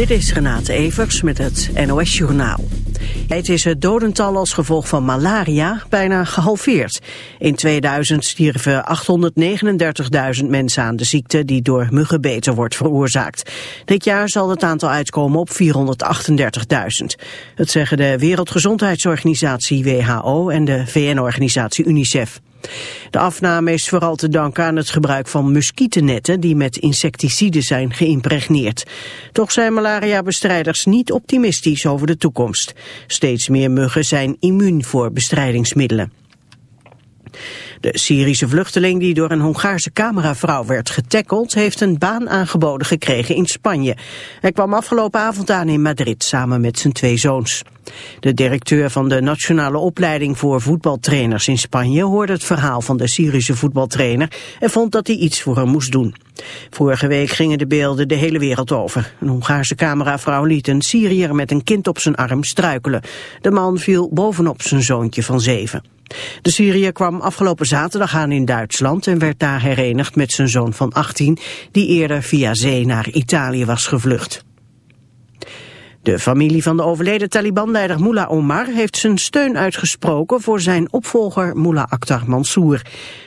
Dit is Renate Evers met het NOS Journaal. Het is het dodental als gevolg van malaria bijna gehalveerd. In 2000 stierven 839.000 mensen aan de ziekte die door muggenbeten wordt veroorzaakt. Dit jaar zal het aantal uitkomen op 438.000. Het zeggen de Wereldgezondheidsorganisatie WHO en de VN-organisatie UNICEF. De afname is vooral te danken aan het gebruik van muskietennetten die met insecticiden zijn geïmpregneerd. Toch zijn malariabestrijders niet optimistisch over de toekomst. Steeds meer muggen zijn immuun voor bestrijdingsmiddelen. De Syrische vluchteling die door een Hongaarse cameravrouw werd getackeld... heeft een baan aangeboden gekregen in Spanje. Hij kwam afgelopen avond aan in Madrid samen met zijn twee zoons. De directeur van de Nationale Opleiding voor Voetbaltrainers in Spanje... hoorde het verhaal van de Syrische voetbaltrainer... en vond dat hij iets voor hem moest doen. Vorige week gingen de beelden de hele wereld over. Een Hongaarse cameravrouw liet een Syriër met een kind op zijn arm struikelen. De man viel bovenop zijn zoontje van zeven. De Syriër kwam afgelopen zaterdag aan in Duitsland en werd daar herenigd met zijn zoon van 18, die eerder via zee naar Italië was gevlucht. De familie van de overleden Taliban-leider Mullah Omar heeft zijn steun uitgesproken voor zijn opvolger Mullah Akhtar Mansour.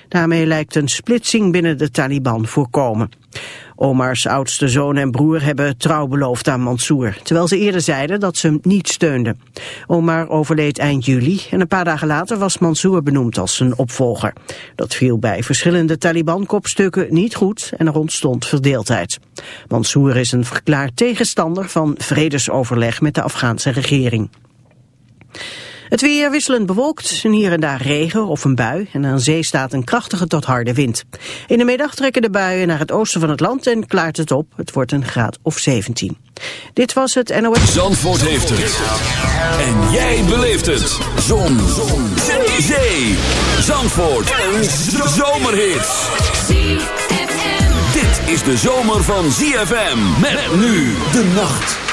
Daarmee lijkt een splitsing binnen de Taliban voorkomen. Omars oudste zoon en broer hebben trouw beloofd aan Mansour, terwijl ze eerder zeiden dat ze hem niet steunden. Omar overleed eind juli en een paar dagen later was Mansour benoemd als zijn opvolger. Dat viel bij verschillende Taliban-kopstukken niet goed en er ontstond verdeeldheid. Mansour is een verklaard tegenstander van vredesoverleg met de Afghaanse regering. Het weer wisselend bewolkt, en hier en daar regen of een bui. En aan zee staat een krachtige tot harde wind. In de middag trekken de buien naar het oosten van het land en klaart het op. Het wordt een graad of 17. Dit was het NOS. Zandvoort heeft het. En jij beleeft het. Zon. Zon. Zee. Zandvoort. Een zomerhit. Dit is de zomer van ZFM. Met nu de nacht.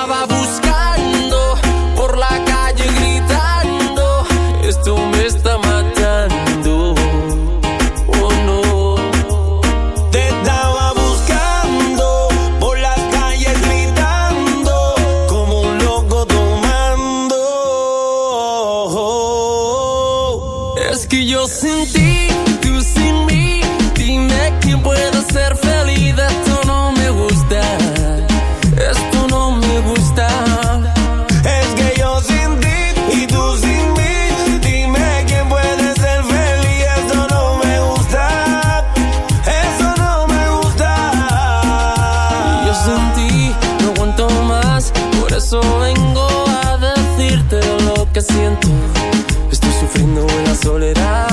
vengo a decirte lo que siento. Estoy sufriendo en la soledad.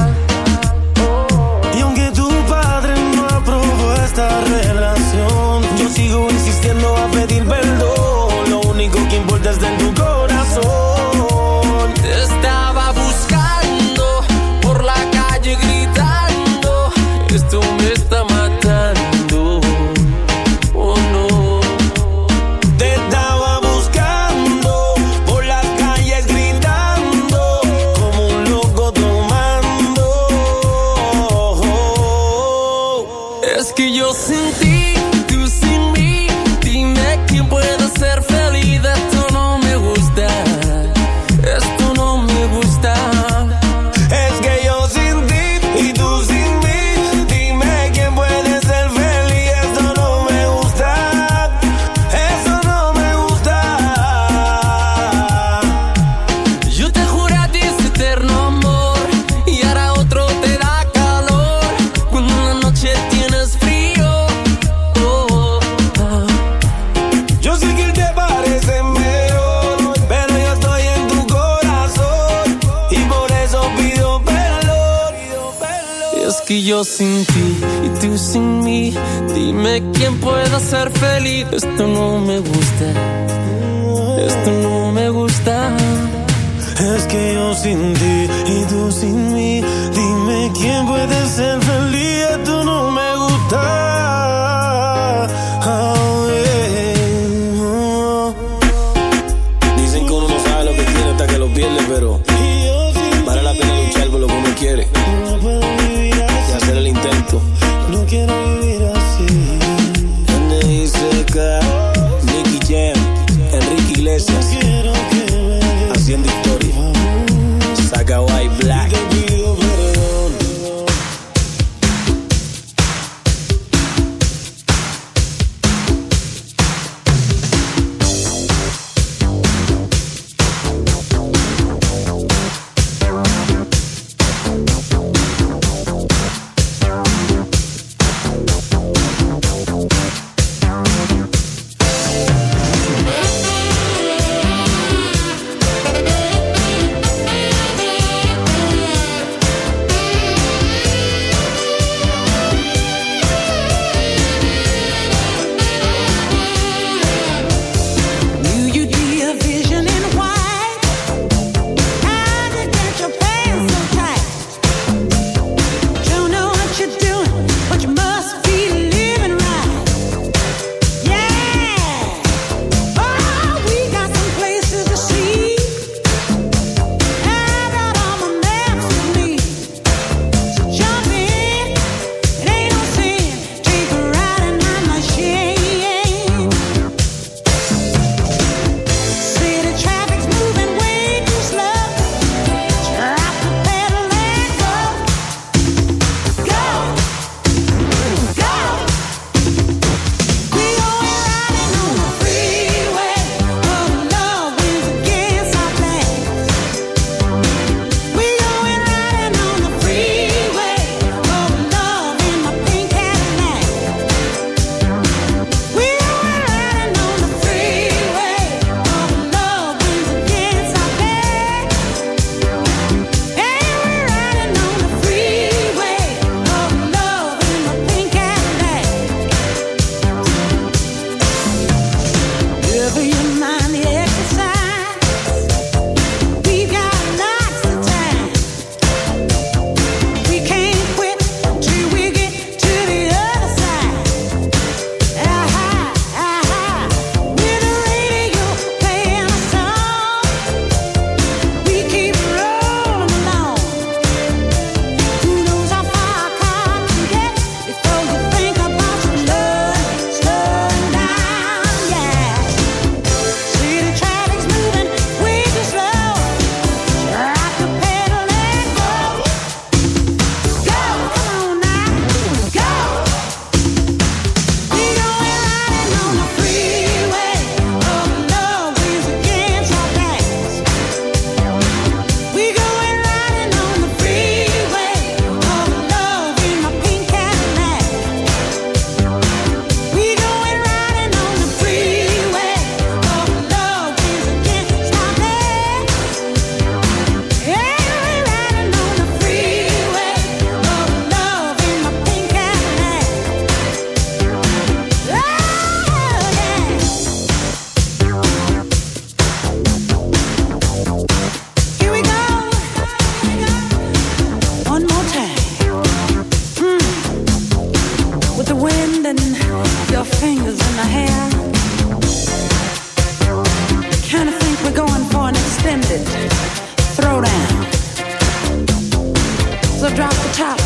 get it.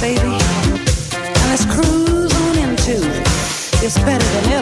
baby. And let's cruise on into it's better than ever.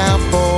out for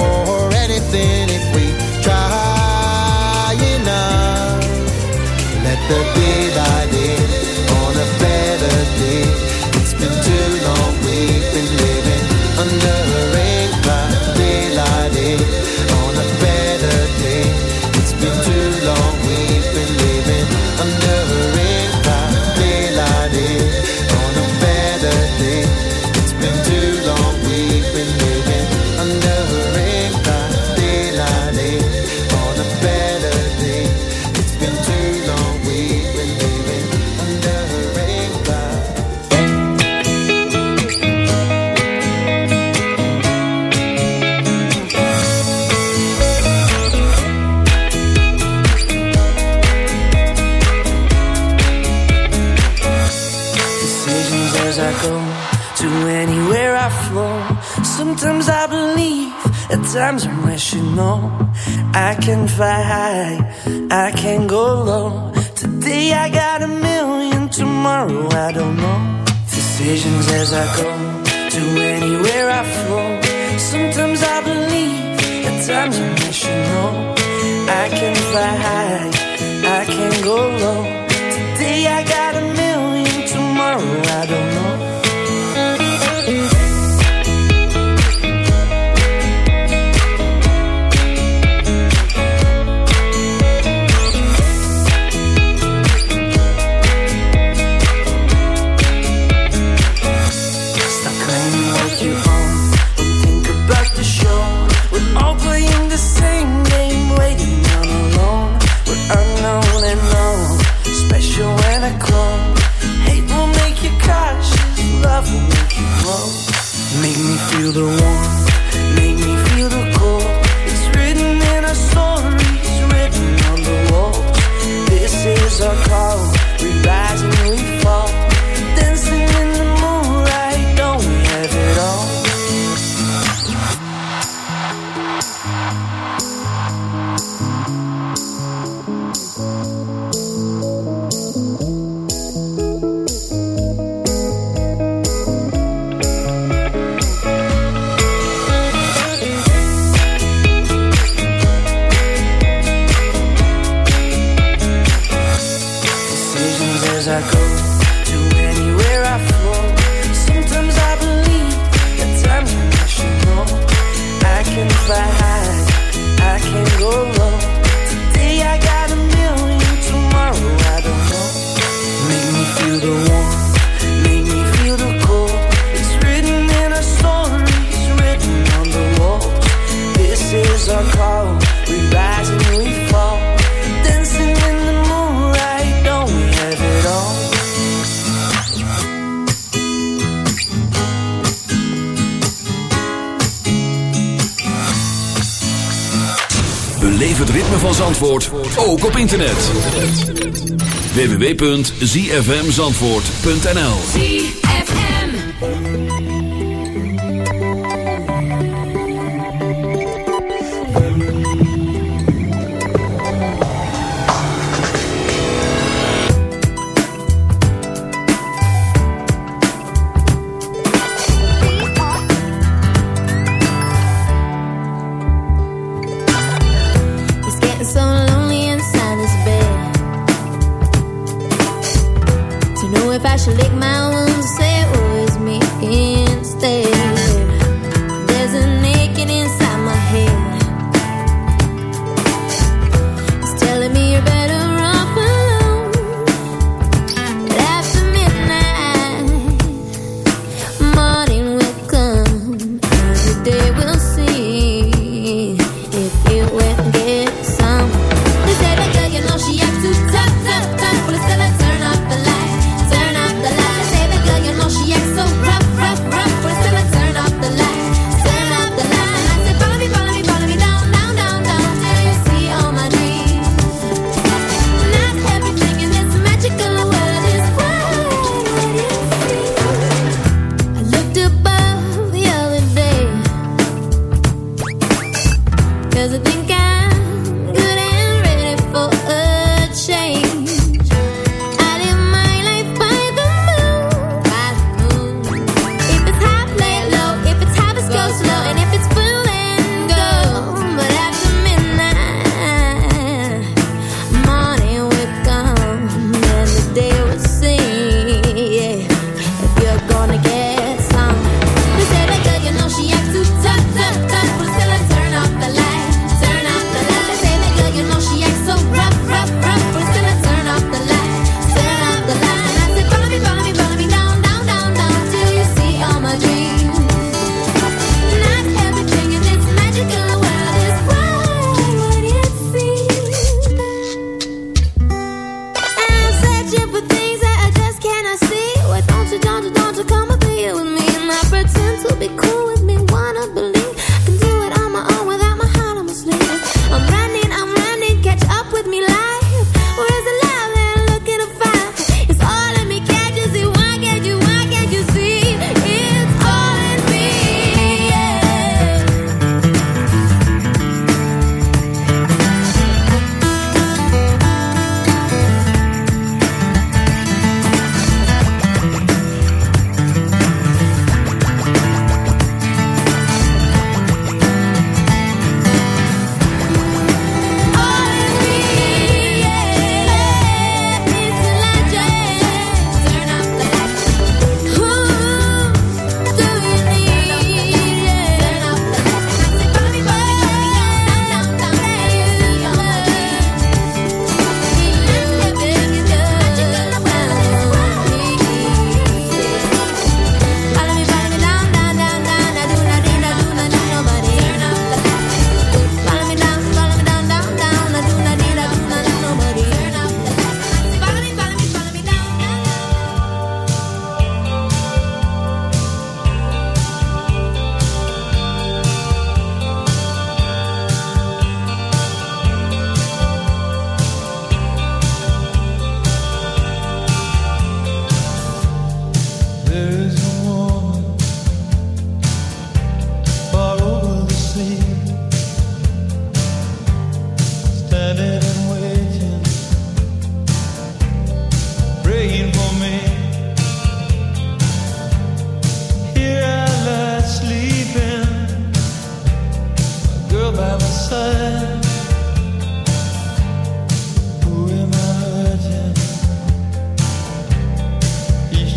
www.zfmzandvoort.nl lick my wounds, say, oh, was me instead. There's an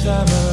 time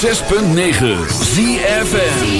106.9 ZFN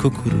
Cuckoo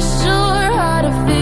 Sure, how to feel.